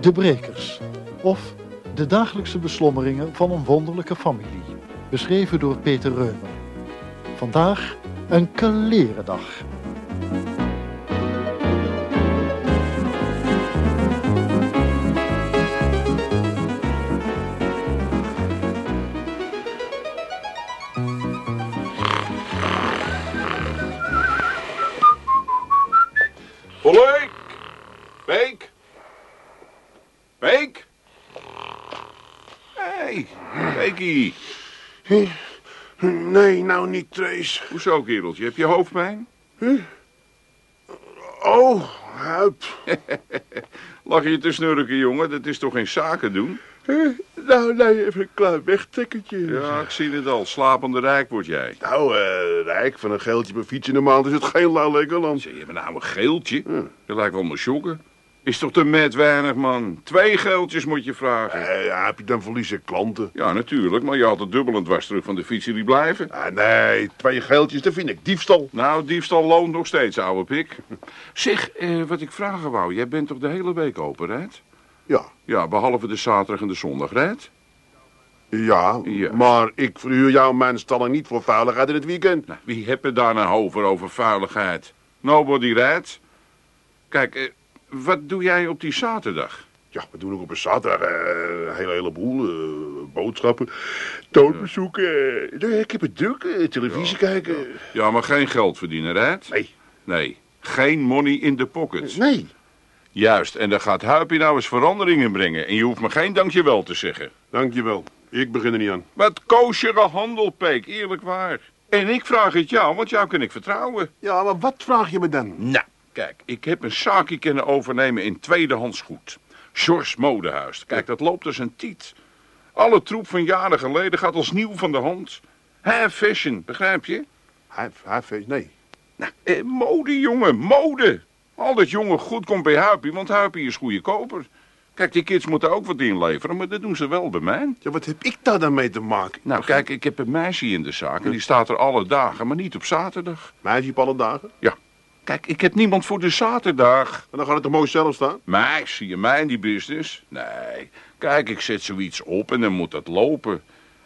De Brekers. Of de dagelijkse beslommeringen van een wonderlijke familie. Beschreven door Peter Reumer. Vandaag een kalerendag. Trace. Hoezo, kereltje? Heb je hoofdpijn? Oh, huip. Lag je te snurken, jongen? Dat is toch geen zaken doen? Nou, nee, even een klein wegtekkertje. Ja, ik zie het al. Slapende rijk word jij. Nou, eh, Rijk, van een geldje per fiets in de maand is het geen lauw lekker land. Zeg je me nou een geeltje? Dat lijkt wel me schokken. Is toch te met weinig, man? Twee geeltjes moet je vragen. Eh, ja, heb je dan verliezen klanten? Ja, natuurlijk, maar je had het dubbel en dwars terug van de fietsen die blijven. Ah, nee, twee geldjes, dat vind ik diefstal. Nou, diefstal loont nog steeds, ouwe pik. Zeg, eh, wat ik vragen wou, jij bent toch de hele week open, Red? Ja, Ja, behalve de zaterdag en de zondag, Red? ja, Ja. maar ik verhuur jou mijn stalling niet voor veiligheid in het weekend. Nou, wie heeft er daar nou over, over vuiligheid? Nobody rijdt. Kijk, eh, wat doe jij op die zaterdag? Ja, we doen ook op een zaterdag eh, een hele, heleboel. eh, boodschappen, toonbezoeken. nee, ik heb het druk, televisie kijken. Ja, maar geen geld verdienen, Red? Nee, Nee, geen money in de pockets. nee. Juist, en daar gaat Huipie nou eens veranderingen brengen. En je hoeft me geen dankjewel te zeggen. Dankjewel. Ik begin er niet aan. Wat koosjere handel, Peek, eerlijk waar. En ik vraag het jou, want jou kan ik vertrouwen. Ja, maar wat vraag je me dan? Nou, kijk, ik heb een zaakje kunnen overnemen in tweedehands goed. Sjors Modehuis. Kijk, dat loopt als een tiet. Alle troep van jaren geleden gaat als nieuw van de hand. High fashion, begrijp je? Hij feest, nee. Nou, eh, mode, jongen, mode. Al dat jonge goed komt bij Huipie, want Huipie is goede koper. Kijk, die kids moeten ook wat inleveren, maar dat doen ze wel bij mij. Ja, wat heb ik daar dan mee te maken? Nou, kijk, ik heb een meisje in de zaak en die staat er alle dagen, maar niet op zaterdag. Meisje op alle dagen? Ja, kijk, ik heb niemand voor de zaterdag. En dan gaat het toch mooi zelf staan? Mij, zie je mij in die business? Nee, kijk, ik zet zoiets op en dan moet dat lopen.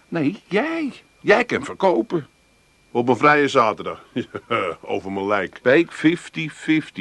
Nee, jij. Jij kan verkopen. Op een vrije zaterdag. Over mijn lijk. Beek 50-50.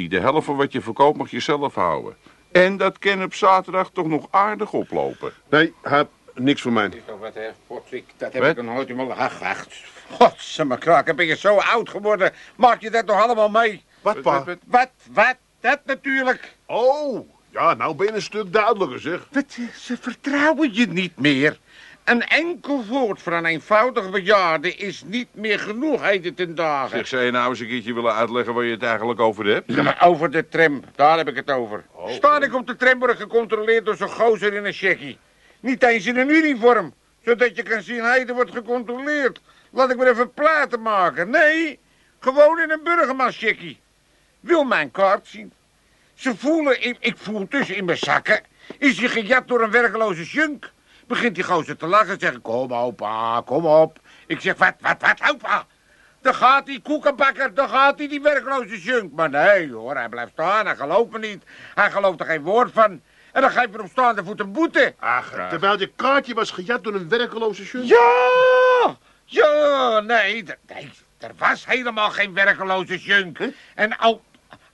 De helft van wat je verkoopt mag je zelf houden. En dat kan op zaterdag toch nog aardig oplopen. Nee, heb niks voor mij. Wat, hè? Potwik, dat heb Wat? ik nog nooit in mijn... Ach, ach. Godsamme kraken, ben je zo oud geworden? Maak je dat nog allemaal mee? Wat, pa? wat- Wat, wat? Dat natuurlijk. Oh, ja, nou ben je een stuk duidelijker, zeg. Wat, ze vertrouwen je niet meer. Een enkel woord van een eenvoudig bejaarde is niet meer genoeg heden ten dagen. Zeg, zou je nou eens een keertje willen uitleggen waar je het eigenlijk over hebt? Ja, maar over de tram, daar heb ik het over. Sta ik op de tram word ik gecontroleerd door zo'n gozer in een checkie. Niet eens in een uniform, zodat je kan zien, er wordt gecontroleerd. Laat ik me even platen maken. Nee, gewoon in een burgermanscheckie. Wil mijn kaart zien. Ze voelen, in, ik voel tussen in mijn zakken. Is hij gejat door een werkeloze junk? Begint die gozer te lachen en zegt, kom opa, kom op. Ik zeg, wat, wat, wat, opa? Dan gaat die koekenbakker, dan gaat hij die werkloze junk. Maar nee hoor, hij blijft staan, hij gelooft me niet. Hij gelooft er geen woord van. En dan geeft er op staande voet een boete. Ach, terwijl je kaartje was gejat door een werkeloze junk. Ja! Ja, nee, nee, er was helemaal geen werkeloze junk. En al,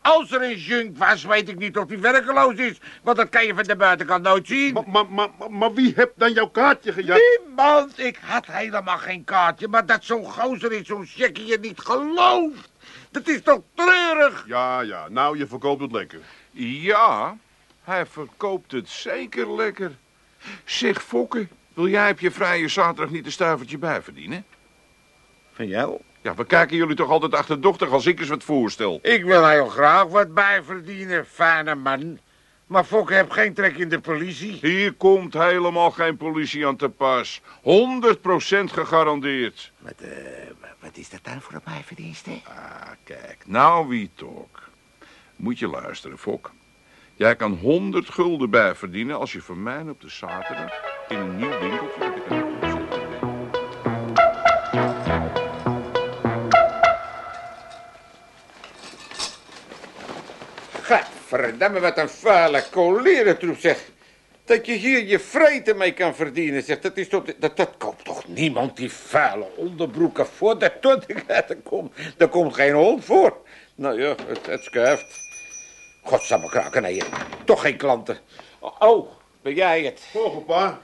als er een junk was, weet ik niet of die werkeloos is. Want dat kan je van de buitenkant nooit zien. Maar, maar, maar, maar, wie heeft dan jouw kaartje gejat? Niemand, ik had helemaal geen kaartje. Maar dat zo'n gozer in zo'n checkie je niet gelooft. Dat is toch treurig? Ja, ja, nou, je verkoopt het lekker. Ja, hij verkoopt het zeker lekker. Zeg, Fokke, wil jij op je vrije zaterdag niet een stuivertje bij verdienen? Van jou? Ja, we kijken jullie toch altijd achterdochtig als ik eens wat voorstel. Ik wil heel graag wat bijverdienen, fijne man. Maar Fokke heeft geen trek in de politie. Hier komt helemaal geen politie aan te pas. 100% gegarandeerd. Wat, eh, wat is dat dan voor een bijverdienste? Ah, kijk, nou wie talk. Moet je luisteren, Fok. Jij kan 100 gulden bijverdienen als je voor mij op de zaterdag in een nieuw winkeltje Verdamme, wat een vuile kolerentroep, zeg. Dat je hier je vreten mee kan verdienen, zeg. Dat, is toch, dat, dat koopt toch niemand, die vuile onderbroeken voor. Dat, dat, komt, daar komt geen hond voor. Nou ja, het, het schuift. Godsamme kraken, nee, toch geen klanten. Oh, ben jij het? Oh, pa.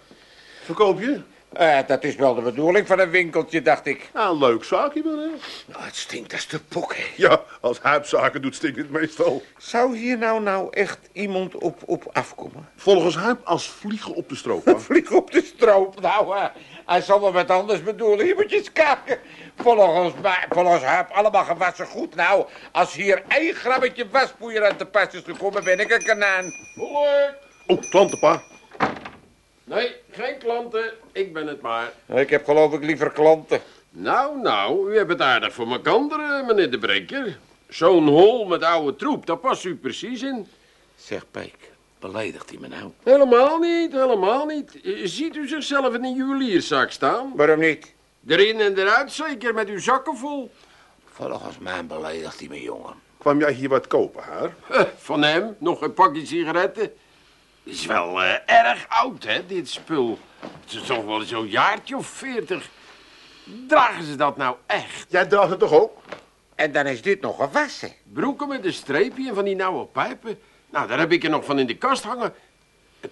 Verkoop je? Eh, dat is wel de bedoeling van een winkeltje, dacht ik. Nou, een leuk zaakje wel, hè? Nou, het stinkt als de pok, hè. Ja, als huipzaken doet stinkt het meestal. Zou hier nou nou echt iemand op, op afkomen? Volgens huip als vliegen op de stroop, pa. Vlieg op de stroop. Nou, eh, hij zal wel wat anders bedoelen. Hier moet je eens kijken. Volgens mij, volgens Huip, allemaal gewassen goed. Nou, als hier één grammetje waspoeier aan te pas is gekomen, ben ik een kanaan. Hoor! Oh, klanten, pa. Nee, klanten. Ik ben het maar. Ik heb geloof ik liever klanten. Nou, nou, u hebt het aardig voor elkaar, meneer de Breker. Zo'n hol met oude troep, daar past u precies in. Zeg, Peek, beledigt hij me nou? Helemaal niet, helemaal niet. Ziet u zichzelf in een juwelierzak staan? Waarom niet? Erin en eruit zeker, met uw zakken vol. Volgens mij beledigt hij me, jongen. Kwam jij hier wat kopen, haar? Eh, Van hem, nog een pakje sigaretten. Is wel eh, erg oud, hè, dit spul. Het is toch wel zo'n jaartje of veertig. Dragen ze dat nou echt? Jij draagt het toch ook? En dan is dit nog gewassen. Broeken met een streepje en van die nauwe pijpen. Nou, daar heb ik er nog van in de kast hangen.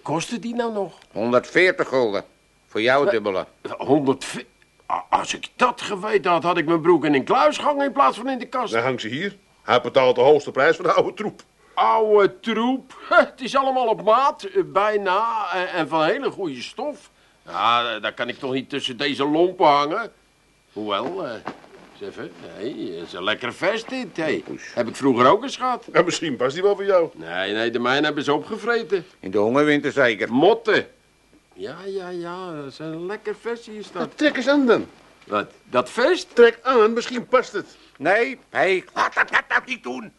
Kostte die nou nog? 140 gulden. Voor jou het dubbele. 100. Als ik dat geweten had, had ik mijn broek in een kluis gehangen in plaats van in de kast. Dan hangt ze hier. Hij betaalt de hoogste prijs voor de oude troep. Oude troep. Het is allemaal op maat, eh, bijna, en, en van hele goede stof. Ja, daar kan ik toch niet tussen deze lompen hangen. Hoewel, eh, eens even, nee, is een lekker vest dit, hé. Heb ik vroeger ook eens gehad. En misschien past die wel voor jou. Nee, nee, de mijne hebben ze opgevreten. In de hongerwinter zeker. Motten. Ja, ja, ja, dat is een lekker vestje is dat. Trek eens aan dan. Wat, dat vest? Trek aan, misschien past het. Nee, Peek, laat dat, dat nou niet doen.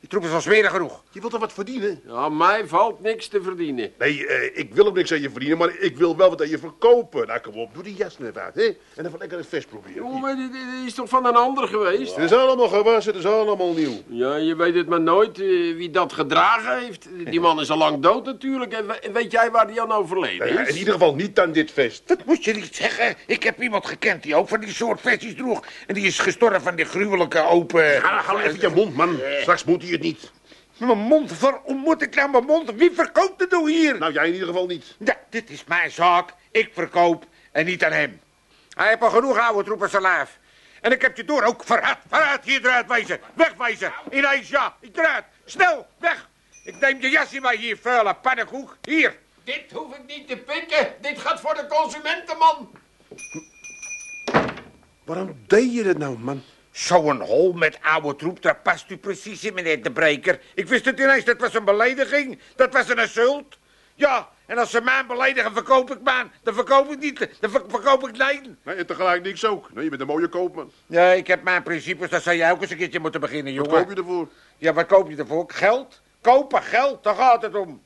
Die troep is al smerig genoeg. Je wilt er wat verdienen. Ja, mij valt niks te verdienen. Nee, eh, ik wil ook niks aan je verdienen, maar ik wil wel wat aan je verkopen. Nou, kom op, doe die jas net uit, hè? En even lekker het vest proberen. Jongen, maar dit, dit is toch van een ander geweest? Het is allemaal gewassen, het is allemaal nieuw. Ja, je weet het maar nooit eh, wie dat gedragen heeft. Die man is al lang dood natuurlijk. En we- weet jij waar die aan overleden Nou ja, is? in ieder geval niet aan dit vest. Dat moet je niet zeggen. Ik heb iemand gekend die ook van die soort vestjes droeg. En die is gestorven van die gruwelijke open... Ga, hou even je mond, man. Straks moet hij niet. Mijn mond, waarom moet ik nou mijn mond? Wie verkoopt het nou hier? Nou, jij in ieder geval niet. Ja, dit is mijn zaak. Ik verkoop en niet aan hem. Hij heeft al genoeg oude troep aan zijn lijf. En ik heb je door ook verraad. Verraad, hier eruit wezen. Wegwezen. Ineens, ja. Ik eruit. Snel, weg. Ik neem je jasje maar hier, vuile pannenkoek. Hier. Dit hoef ik niet te pikken. Dit gaat voor de consumentenman. Waarom deed je dat nou, man? Zo'n hol met oude troep, daar past u precies in, meneer de Breker. Ik wist het ineens, dat was een belediging. Dat was een insult. Ja, en als ze mij beledigen, verkoop ik maan. Dan verkoop ik niet, dan ver- verkoop ik nee. Nee, en tegelijk niks ook. Nee, je bent een mooie koopman. Ja, ik heb mijn principes, dat zou jij ook eens een keertje moeten beginnen, Wat jongen. koop je ervoor? Ja, wat koop je ervoor? Geld? Kopen, geld, daar gaat het om.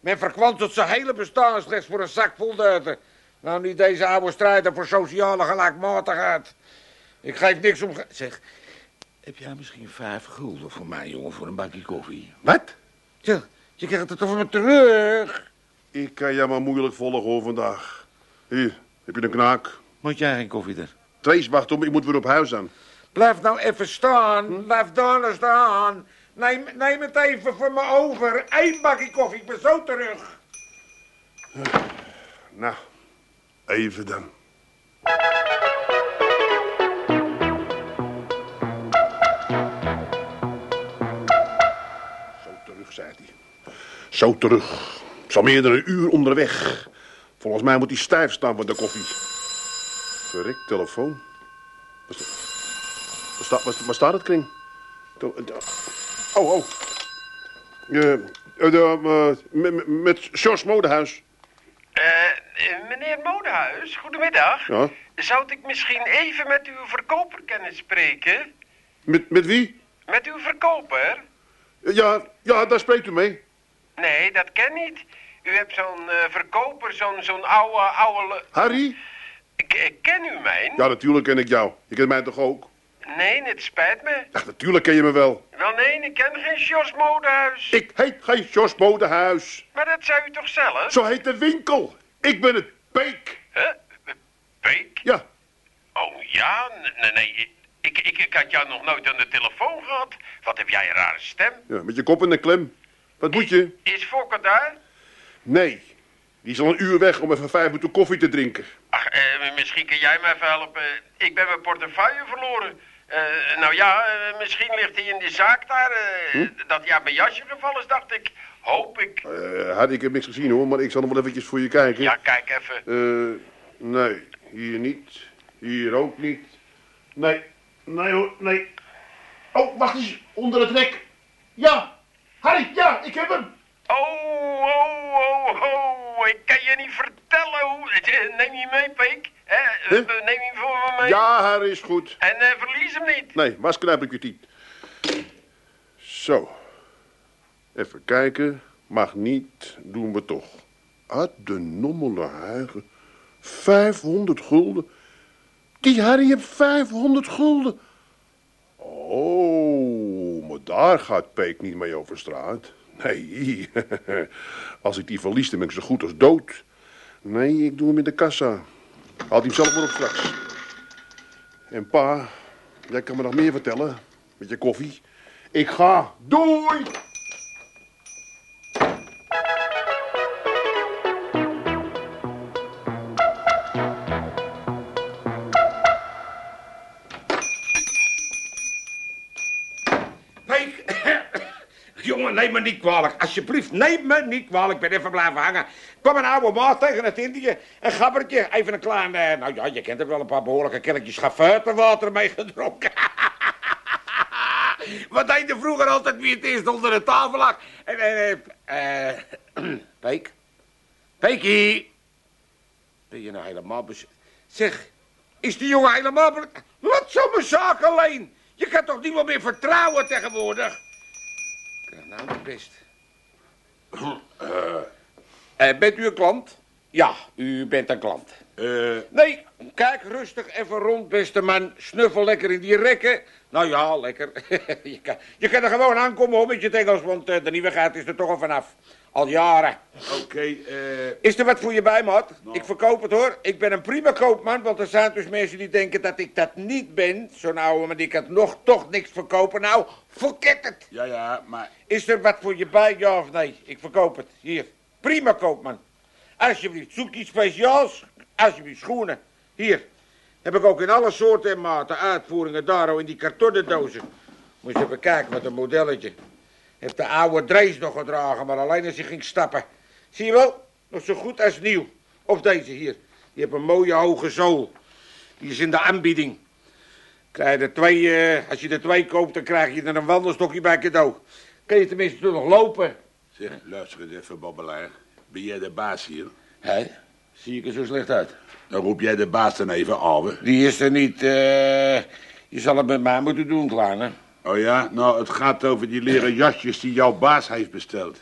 Men verkwanselt zijn hele bestaan slechts voor een zak vol duiten. Nou, niet deze oude strijder voor sociale gelijkmatigheid. Ik geef niks om... Zeg, heb jij misschien vijf gulden voor mij, jongen, voor een bakje koffie? Wat? Zeg, je krijgt het toch van me terug? Ik kan jou maar moeilijk volgen hoor vandaag. Hier, heb je een knaak. Moet jij geen koffie er? Trace, wacht om, ik moet weer op huis aan. Blijf nou even staan. Blijf daar nou staan. Neem, neem het even voor me over. Eén bakje koffie, ik ben zo terug. Nou, even dan. Zo terug. Het is al meer dan een uur onderweg. Volgens mij moet hij stijf staan van de koffie. Verrek, telefoon. Waar sta- waar staat, waar, waar staat het, Kring? To- Oh, oh. Eh, eh, eh, met- met- George Modehuis. Eh, eh, meneer Modehuis, goedemiddag. Ja. Zou ik misschien even met uw verkoper kunnen spreken? Met, met wie? Met uw verkoper? Ja, ja, daar spreekt u mee. Nee, dat ken niet. U hebt zo'n eh, verkoper, zo'n zo'n oude, oude... Harry? K- ken u mij? Ja, natuurlijk ken ik jou. Je kent mij toch ook? Nee, het spijt me. Ach, natuurlijk ken je me wel. Wel nee, ik ken geen Jos Modehuis. Ik heet geen Jos Modehuis. Maar dat zei u toch zelf? Zo heet de winkel. Ik ben het Peek. Huh? Peek? Ja, Oh ja, nee, nee. Ik, ik, ik had jou nog nooit aan de telefoon gehad. Wat heb jij een rare stem? ja, met je kop in de klem. Wat moet je? Is Fokker daar? Nee, die is al een uur weg om even vijf minuten koffie te drinken. Ach, eh, misschien kun jij me even helpen. Ik ben mijn portefeuille verloren. Eh, nou ja, eh, misschien ligt hij in die zaak daar. eh, Dat hij aan mijn jasje gevallen is, dacht ik. Hoop ik. Had ik heb niks gezien hoor, maar ik zal nog wel eventjes voor je kijken. Ja, kijk even. Nee, hier niet. Hier ook niet. Nee, nee hoor, nee. Oh, wacht eens, onder het rek. Ja, Harry, ja, ik heb hem. Oh, oh, oh, oh. Ik kan je niet vertellen hoe... Eh, Neem je mee, Peek? Eh? Neem je voor me mee? Ja, Harry is goed. En eh, verlies hem niet. Nee, masknijpertje tien. Zo. Even kijken. Mag niet, doen we toch. Uit de nommele huigen. 500 gulden. Die Harry heeft 500 gulden. Oh, daar gaat Peek niet mee over straat. Nee, als ik die verlies, dan ben ik zo goed als dood. Nee, ik doe hem in de kassa. Haal die hem zelf maar op straks. En pa, jij kan me nog meer vertellen. Met je koffie. Ik ga. Doei! Peek, jongen, neem me niet kwalijk. Alsjeblieft, neem me niet kwalijk. Ik ben even blijven hangen. kwam een oude maat tegen het Indië. Een gabbertje, even een klein... eh, nou ja, je kent er wel een paar behoorlijke kelletjes schafuiterwater mee gedronken. Wat je vroeger altijd wie het eerst onder de tafel lag? En, en, eh, Peek? Peekie? Ben je nou helemaal. Zeg, is die jongen helemaal... Laat zo mijn zaak alleen. Je kan toch niemand meer vertrouwen tegenwoordig? Ik krijg nou de best. Eh, bent u een klant? Ja, u bent een klant. Nee, kijk rustig even rond, beste man. Snuffel lekker in die rekken. Nou ja, lekker. je, kan, je kan er gewoon aankomen hoor, met je het Engels, want eh, de nieuwigheid is er toch al vanaf. Al jaren. Oké, eh, Is er wat voor je bij, maat? Ik verkoop het hoor. Ik ben een prima koopman, want er zijn dus mensen die denken dat ik dat niet ben. Zo'n ouwe, maar die kan nog toch niks verkopen. Nou, forget het. ja, ja, maar Is er wat voor je bij, ja of nee? Ik verkoop het. Hier. Prima koopman. Alsjeblieft, zoek iets speciaals. Alsjeblieft, schoenen. Hier. Heb ik ook in alle soorten en maten uitvoeringen daar al in die kartonnen dozen. Moet je even kijken, wat een modelletje. Heeft de oude Drees nog gedragen, maar alleen als hij ging stappen. Zie je wel? Nog zo goed als nieuw. Of deze hier. Die heeft een mooie hoge zool. Die is in de aanbieding. Krijg je er twee, eh, als je er twee koopt, dan krijg je er een wandelstokje bij cadeau. Kun je tenminste toch nog lopen? zeg, luister eens even, babbelaar. Ben jij de baas hier? Hé, zie ik er zo slecht uit? Dan roep jij de baas dan even aan. Die is er niet, eh. je zal het met mij moeten doen, kleine. Oh ja, nou, het gaat over die leren jasjes die jouw baas heeft besteld.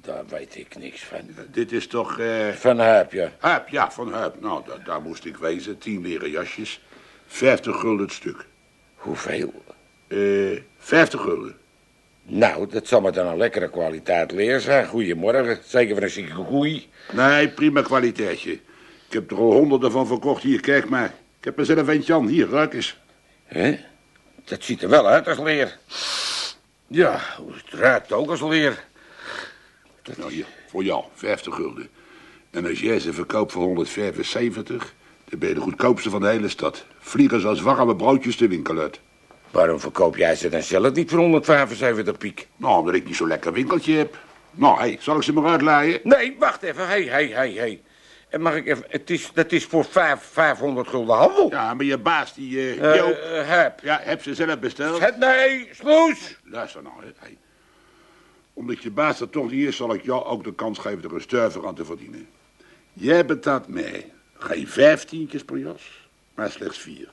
Daar weet ik niks van. Dit is toch, eh... Van Huip, ja. Huip, ja, van Huip. Nou, da- daar moest ik wezen. Tien leren jasjes. Vijftig gulden het stuk. Hoeveel? Eh, vijftig gulden. Nou, dat zal maar dan een lekkere kwaliteit leer zijn. Goedemorgen. Zeker van een zieke koei. Nee, prima kwaliteitje. Ik heb er al honderden van verkocht. Hier, kijk maar. Ik heb er zelf eentje aan. Hier, ruik eens. Hè? Dat ziet er wel uit als leer. Ja, het ruikt ook als leer. Nou, hier, voor jou, 50 gulden. En als jij ze verkoopt voor 175, dan ben je de goedkoopste van de hele stad. Vliegen ze als warme broodjes de winkel uit. Waarom verkoop jij ze dan zelf niet voor 175 piek? Nou, omdat ik niet zo'n lekker winkeltje heb. Nou, hé, zal ik ze maar uitlaaien? Nee, wacht even. Hé, hé, hé, hé. En mag ik even... Het is, dat is voor vijf, 500 gulden handel. Ja, maar je baas, die... Joop, eh, heb. ja, heb ze zelf besteld. Het, nee, smoes. Luister nou, hè. hé. Omdat je baas er toch niet is, zal ik jou ook de kans geven er een stuiver aan te verdienen. Jij betaalt mij geen vijftientjes per jas, maar slechts vier.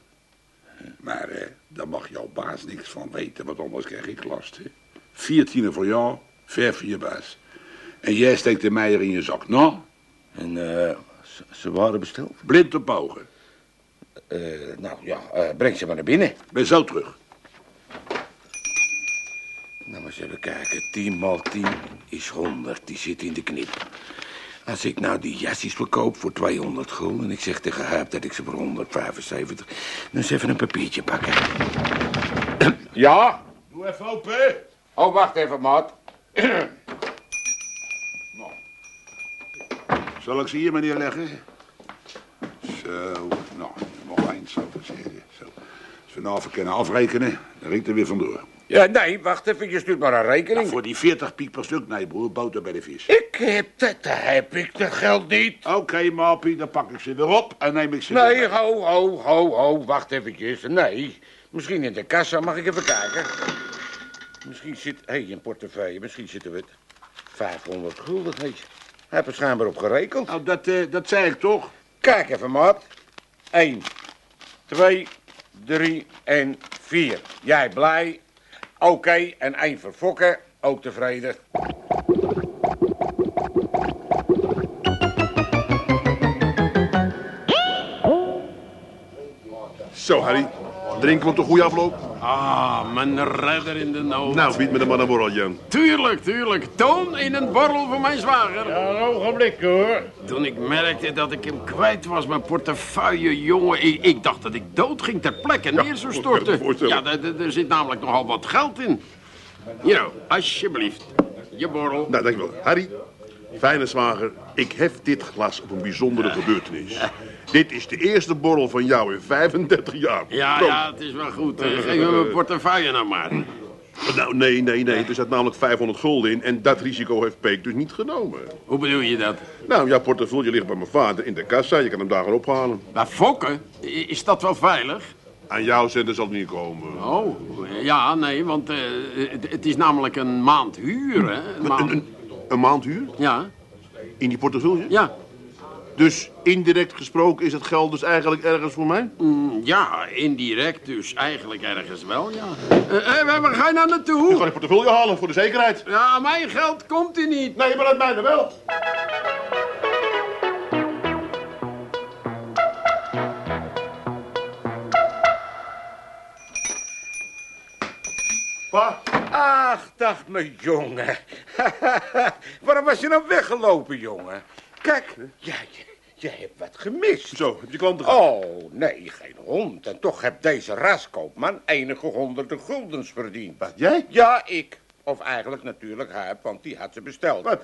Maar eh, daar mag jouw baas niks van weten, want anders krijg ik last. Hè. Vier tienen voor jou, vijf voor je baas. En jij steekt de meier in je zak. Nou, En eh, ze, ze waren besteld. blind op ogen. Eh, nou ja, eh, breng ze maar naar binnen. Ben zo terug. Nou, maar eens even kijken. 10 maal 10 is 100. Die zit in de knip. Als ik nou die jasjes verkoop voor 200 gulden... en ik zeg tegen Huip dat ik ze voor 175... dan eens even een papiertje pakken. ja? Doe even open. Oh, wacht even, maat. Zal ik ze hier maar neerleggen? Zo, nou, nog eens zo te zeggen. Zo. Als we nou even kunnen afrekenen, dan riekt er weer vandoor. Ja, nee, wacht even. Je stuurt maar een rekening. Voor die 40 piek per stuk, nee broer, boter bij de vis. Ik heb dat, heb ik dat geld niet. Oké, Mapie, dan pak ik ze weer op en neem ik ze Nee, weer ho, ho, ho, ho. Wacht eventjes. Nee. Misschien in de kassa. Mag ik even kijken? Misschien zit... Hé, hey, een portefeuille. Misschien zitten we het... 500 gulden. Hey. Hij heeft er schijnbaar op gerekend. Nou, dat, eh, dat zei ik toch? Kijk even, maat. 1, 2, 3 en 4. Jij blij? Oké, en één verfokken. Ook tevreden. Zo, Harry. Drinken we op de goede afloop? Ah, mijn redder in de nood. Nou, bied me de man een borrel, Jan. Tuurlijk, tuurlijk. Toon in een borrel voor mijn zwager. Een ogenblik, hoor. Toen ik merkte dat ik hem kwijt was, mijn portefeuille, jongen. Ik, ik dacht dat ik dood ging ter plekke neer zou storten. Ja, er- er- er zit namelijk nogal wat geld in. Hier, alsjeblieft. Je borrel. Nou, dankjewel. Harry, fijne zwager, ik hef dit glas op een bijzondere gebeurtenis. Dit is de eerste borrel van jou in 35 jaar. Ja, Proost. ja, het is wel goed. Eh, Geef me mijn portefeuille nou maar. Nou, nee, nee, nee. Er zat namelijk 500 gulden in en dat risico heeft Peek dus niet genomen. Hoe bedoel je dat? Nou, jouw portefeuille ligt bij mijn vader in de kassa. Je kan hem daar gaan ophalen. Bij fokken? Is dat wel veilig? Aan jouw zender zal het niet komen. Oh, ja, nee, want eh, het, het is namelijk een maand huur, hè? Een maand- Een, een, een maand huur Ja, in die portefeuille? ja. Dus indirect gesproken is het geld dus eigenlijk ergens voor mij? Mm, Ja, indirect dus eigenlijk ergens wel, ja. Eh, eh, waar waar ga je nou Ik naartoe? ga die portefeuille halen voor de zekerheid. Ja, mijn geld komt er niet. Nee, maar dat mijne wel. Pa, Ach, dag mijn jongen. Waarom was je nou weggelopen, jongen? Kijk, ja, je, hebt wat gemist. zo, heb je klanten gehad? Oh, nee, geen hond. En toch heeft deze raskoopman enige honderden guldens verdiend. Wat, jij? Ja, ik. Of eigenlijk natuurlijk hij, want die had ze besteld. Wat?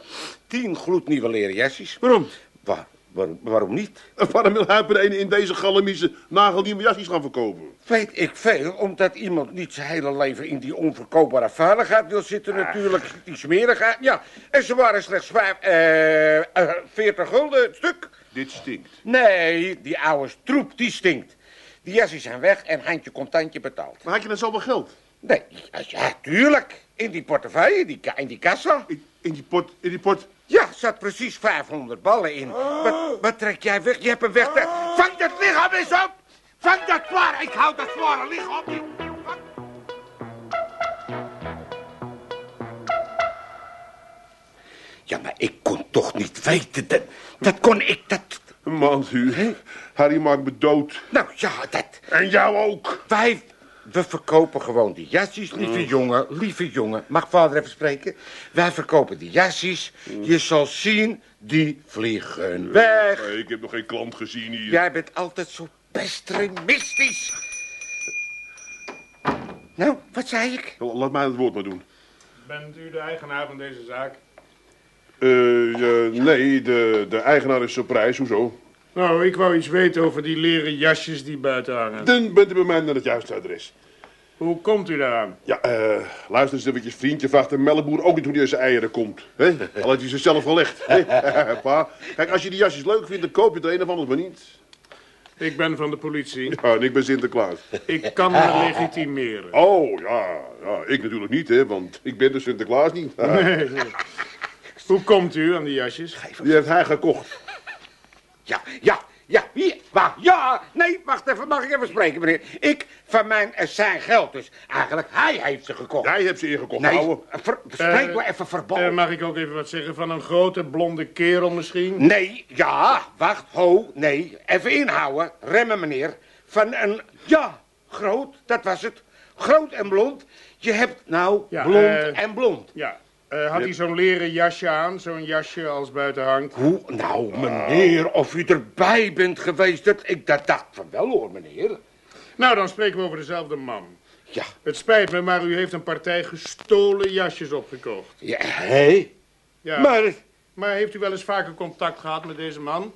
Tien gloednieuwe leren jassies. Waarom? Waar, waarom, waarom niet? Waarom wil hij per een in deze galamieze nagelnieuwe jasjes gaan verkopen? Weet ik veel, omdat iemand niet zijn hele leven in die onverkoopbare veiligheid wil zitten natuurlijk. Die smerigheid, ja. En ze waren slechts vijf, eh, eh, 40 gulden het stuk. Dit stinkt. Nee, die oude troep, die stinkt. Die jassies zijn weg en handje contantje betaald. Maar had je dan zoveel geld? Nee, ja, tuurlijk. In die portefeuille, die, in die kassa. In, in die pot, in die pot. Ja, zat precies 500 ballen in. Wat, wat trek jij weg? Je hebt hem weg. Vang dat lichaam eens op! Vang dat zwaar! Ik hou dat zware lichaam op! Ja, maar ik kon toch niet weten. Dat, dat kon ik, dat... Huur. Harry maakt me dood. Nou ja, dat... En jou ook. Wij... We verkopen gewoon die jassies, lieve jongen, lieve jongen. Mag vader even spreken? Wij verkopen die jassies. Je zal zien, die vliegen weg. Nee, ik heb nog geen klant gezien hier. Jij bent altijd zo pessimistisch. Nou, wat zei ik? Laat mij het woord maar doen. Bent u de eigenaar van deze zaak? Eh, eh, nee, de, de eigenaar is surprise. Hoezo? Nou, ik wou iets weten over die leren jasjes die buiten hangen. Dan bent u bij mij naar het juiste adres. Hoe komt u daaraan? Ja, eh, luister eens eventjes, vriendje. Vraagt de melkboer ook niet hoe hij zijn eieren komt. Hè? Al heeft hij ze zelf gelegd. hè? Pa, kijk, als je die jasjes leuk vindt, dan koop je het een of ander maar niet. Ik ben van de politie. Ja, en ik ben Sinterklaas. Ik kan me legitimeren. Oh, ja, ja, ik natuurlijk niet, hè, want ik ben de Sinterklaas niet. Nee. Hoe komt u aan die jasjes? Die heeft hij gekocht. Ja, ja, ja, hier, wacht, ja. Nee, wacht even, mag ik even spreken, meneer? Ik, van mijn, zijn geld dus. Eigenlijk, hij heeft ze gekocht. Jij hebt ze ingekocht, Nee, ouwe. ver, spreek Eh, maar even verboden. Eh, mag ik ook even wat zeggen van een grote blonde kerel misschien? Nee, ja, wacht, ho, nee. Even inhouden. Remmen, meneer. van een... Ja, groot, dat was het. Groot en blond. Je hebt nou Ja, blond eh, en blond. Ja. Eh, had hij zo'n leren jasje aan? Zo'n jasje als buiten hangt? Hoe? Nou, meneer, of u erbij bent geweest, dat, ik dat dacht van wel hoor, meneer. Nou, dan spreken we over dezelfde man. Ja. Het spijt me, maar u heeft een partij gestolen jasjes opgekocht. Ja, hé? Ja. Maar, Maar heeft u wel eens vaker contact gehad met deze man?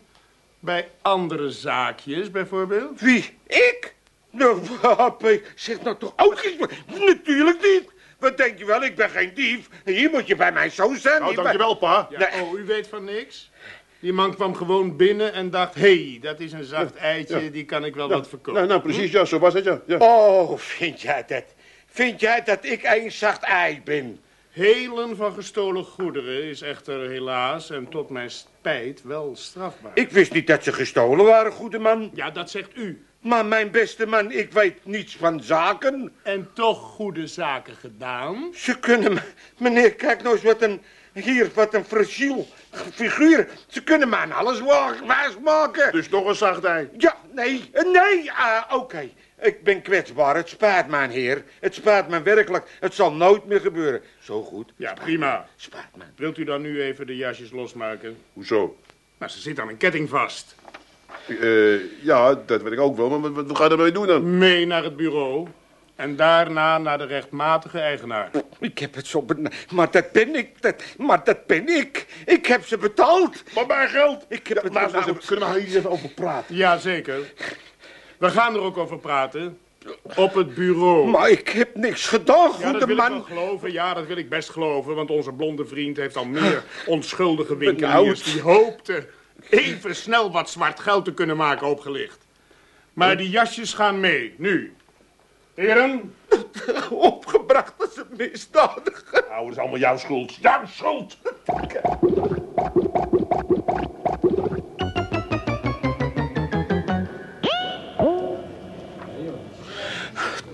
Bij andere zaakjes, bijvoorbeeld? wie? Ik? Nou, ik zeg nou toch ook eens... Natuurlijk niet. Wat denk je wel, ik ben geen dief. Hier moet je bij mij zo zijn. Nou, bij- dankjewel, pa. Ja, Nee. Oh, u weet van niks? Die man kwam gewoon binnen en dacht... hé, hey, dat is een zacht eitje, die kan ik wel wat verkopen. Nou, nou, precies, ja, zo was het, ja. ja. Oh, vind jij dat? Vind jij dat ik een zacht ei ben? Helen van gestolen goederen is echter helaas en tot mijn spijt wel strafbaar. Ik wist niet dat ze gestolen waren, goede man. Ja, dat zegt u. Maar mijn beste man, ik weet niets van zaken. En toch goede zaken gedaan. Ze kunnen... me- Meneer, kijk nou eens wat een... Hier, wat een fragiel figuur. Ze kunnen me aan alles wijsmaken. Dus nog een zacht ei. Ja, nee, eh, nee, ah, oké. Ik ben kwetsbaar, het spaart mijn heer. Het spaart me werkelijk. Het zal nooit meer gebeuren. Zo goed. Ja, prima. Spaart me. Wilt u dan nu even de jasjes losmaken? Hoezo? Nou, ze zit aan een ketting vast. Eh, ja, dat weet ik ook wel, maar wat, wat, ga je ermee doen dan? Mee naar het bureau. En daarna naar de rechtmatige eigenaar. Ik heb het zo Maar dat ben ik. Dat, maar dat ben ik. Ik heb ze betaald. Maar mijn geld! Ik heb het Luister, benauwd. kunnen we hier eens even over praten? Jazeker. We gaan er ook over praten. Op het bureau. Maar ik heb niks gedaan, Ja, dat goede wil ik wel man. geloven. Ja, dat wil ik best geloven. Want onze blonde vriend heeft al meer onschuldige winkeliers... die hoopten even snel wat zwart geld te kunnen maken opgelicht. Maar die jasjes gaan mee, nu. Heren, Opgebracht als een misdadiger. Nou, dat is allemaal jouw schuld. Jouw schuld!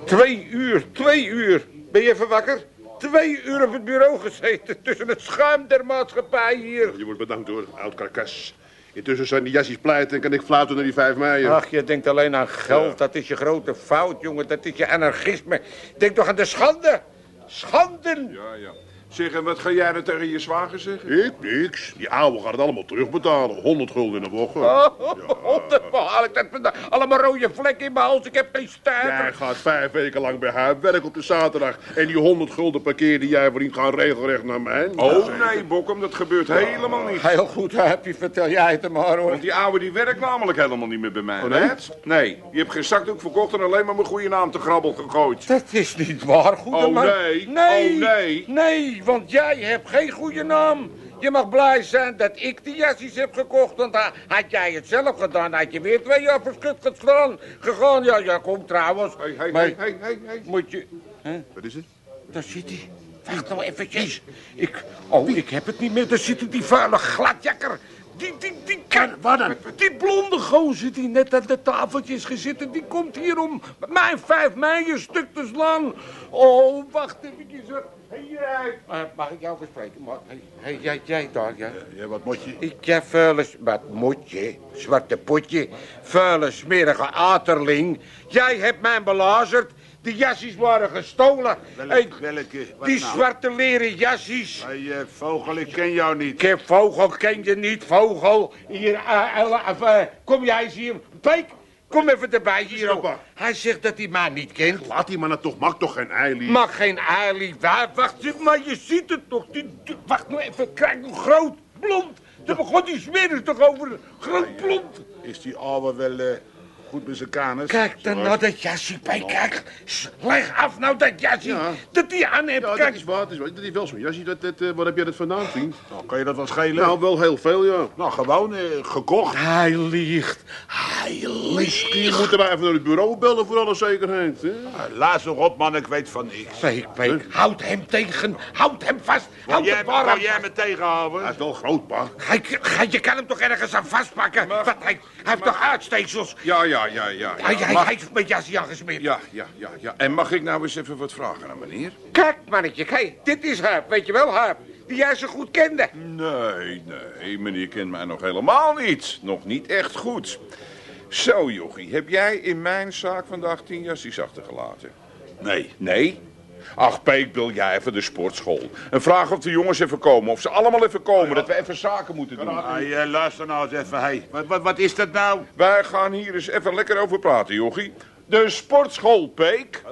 Twee uur, twee uur. Ben je even wakker? Twee uur op het bureau gezeten tussen het schuim der maatschappij hier. Je wordt bedankt hoor, oud karkas. Intussen zijn die jasjes pleit en kan ik fluiten naar die 5 mei. Ach, je denkt alleen aan geld. Dat is je grote fout, jongen. Dat is je anarchisme. Denk toch aan de schande. Schanden. Ja, ja. Zeg, en wat ga jij dan tegen je zwager zeggen? Ik niks. Die ouwe gaat het allemaal terugbetalen. 100 gulden in de woche. Oh, dat haal ik dat vandaan. Allemaal rode vlekken in mijn hals. Ik heb geen Jij stuiver. gaat vijf weken lang bij haar werk op de zaterdag. En die 100 gulden parkeer die jij verdient gaan regelrecht naar mij. Oh nee, Bokkum, dat gebeurt helemaal niet. Heel goed, Happy. Vertel jij het hem maar, hoor. Want die ouwe die werkt namelijk helemaal niet meer bij mij. Oh, nee? Net? Nee, je hebt geen zakdoek verkocht en alleen maar mijn goede naam te grabbel gegooid. Dat is niet waar, goede Oh, man. nee. Nee. Oh, nee. Nee, want jij hebt geen goede naam. Je mag blij zijn dat ik die jasjes heb gekocht. Want ha- had jij het zelf gedaan, had je weer twee jaar verschut gegaan. gegaan. Ja, ja, kom trouwens. Hey, hey, Maar hey, hey, hey, hey. Moet je... Wat is het? Daar zit hij. Wacht nou eventjes. Ik... Oh, ik heb het niet meer. Daar zit die vuile gladjakker. Die, die, die, kan, Waar dan? Die blonde gozer die net aan de tafeltje is gezeten, die komt hier om mijn vijf mei een stuk te slaan. Oh, wacht eventjes. Hey. Eh, mag ik jou verspreken? Mag- Hey, jij, jij daar, ja? Ja, wat moet je? Ik heb vuile... Wat moet je? Zwarte potje. Vuile, smerige aterling. Jij hebt mij belazerd. De jasjes waren gestolen. Welke? Wat die nou? zwarte leren jasjes. Hey, eh, vogel, ik ken jou niet. Ik heb Vogel, ken je niet, Vogel? Hier, kom jij eens hier. Peek, kom even erbij hier. er, pa? Hij zegt dat hij mij niet kent. Laat die man het toch, mag toch geen eilie? Mag geen eilie. Wa- Wacht, maar je ziet het toch. Die, wacht nou even, kijk, een groot blond. Ze begon die smeren toch over een groot blond. Is die ouwe wel eh, goed met zijn kanus? Kijk dan naar dat jasje, Peek, kijk. Leg af nou dat jasje. Ja. Dat die aan heeft, Ja, dat kijk. is waar. Dat is, waar. dat is wel zo'n jasje. Dat, dat, eh, waar heb jij dat vandaan, vriend? Nou, kan je dat wel schelen? Nou, wel heel veel, ja. Nou, gewoon eh, gekocht. Hij liegt. Hij Misschien liegt. moeten wij even naar het bureau bellen voor alle zekerheid. Hè? Uh, laat nog op, man, ik weet van niks. Peek, Peek, houd hem tegen. Houd hem vast. Houd jij, hem warm. wou jij me tegenhouden? Hij is wel groot, pa. Hij, hij- je kan hem toch ergens aan vastpakken? Wat, hij, hij heeft toch uitsteeksels? Ja, ja, ja, ja. ja. Hij, hij, Mag- hij heeft met jasje aangesmeerd. Ja, ja, ja, ja. En mag ik nou eens even wat vragen aan meneer? Kijk, mannetje, kijk, dit is Huip, weet je wel, Huip? Die jij zo goed kende. Nee, nee, meneer kent mij nog helemaal niet. Nog niet echt goed. Zo, jochie, heb jij in mijn zaak vandaag tien jasjes achtergelaten? Nee. Nee? Ach, Peek, wil jij even de sportschool? En vraag of de jongens even komen, of ze allemaal even komen, dat we even zaken moeten doen. Hey, eh, luister nou eens even, hey. Wat, wat, wat is dat nou? Wij gaan hier eens even lekker over praten, jochie. De sportschool, Peek.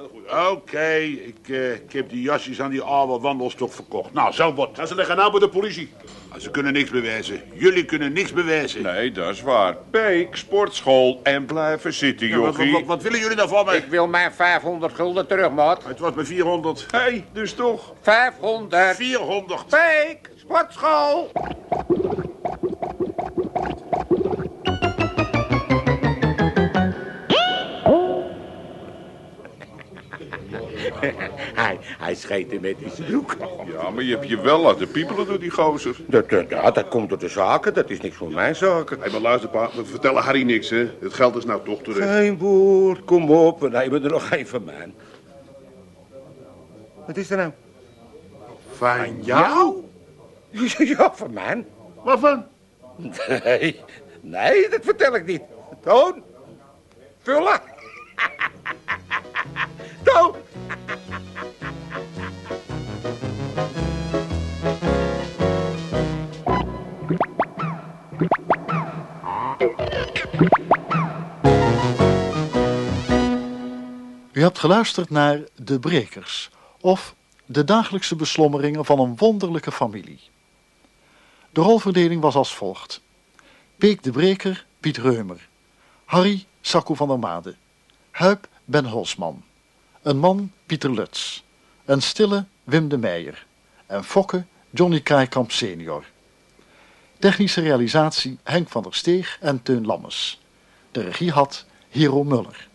Oké, ik, eh, ik heb die jasjes aan die oude wandelstok verkocht. Nou, zo wat. En ze liggen nou bij de politie. Nou, Ze kunnen niks bewijzen. Jullie kunnen niks bewijzen. Nee, dat is waar. Peek, sportschool en blijven zitten, Ja, wat, jochie. wat, wat willen jullie nou van mij? Ik wil mijn 500 gulden terug, maat. Het was me 400. Hé, hey, dus toch? 500. 400. Peek, sportschool. Hij, hij scheet hem met in zijn broek. Ja, maar je hebt je wel laten piepelen door die gozer. Dat, dat, ja, dat komt door de zaken, dat is niks voor mijn zaken. Hé, maar luister, pa. We vertellen Harry niks, hè. Het geld is nou toch terug. Geen woord, kom op, we nemen er nog één van mij. Wat is er nou? Van jou? Ja, van mij. Waarvan? Nee, nee, dat vertel ik niet. Toon, vullen. Toon. U hebt geluisterd naar De Brekers, of de dagelijkse beslommeringen van een wonderlijke familie. De rolverdeling was als volgt. Peek de Breker, Piet Reumer. Harry, Sakko van der Made. Huip, Ben Holsman. Een man, Pieter Lutz. Een stille, Wim de Meijer. En Fokke, Johnny Kraaikamp senior. Technische realisatie Henk van der Steeg en Teun Lammes. De regie had Hero Muller.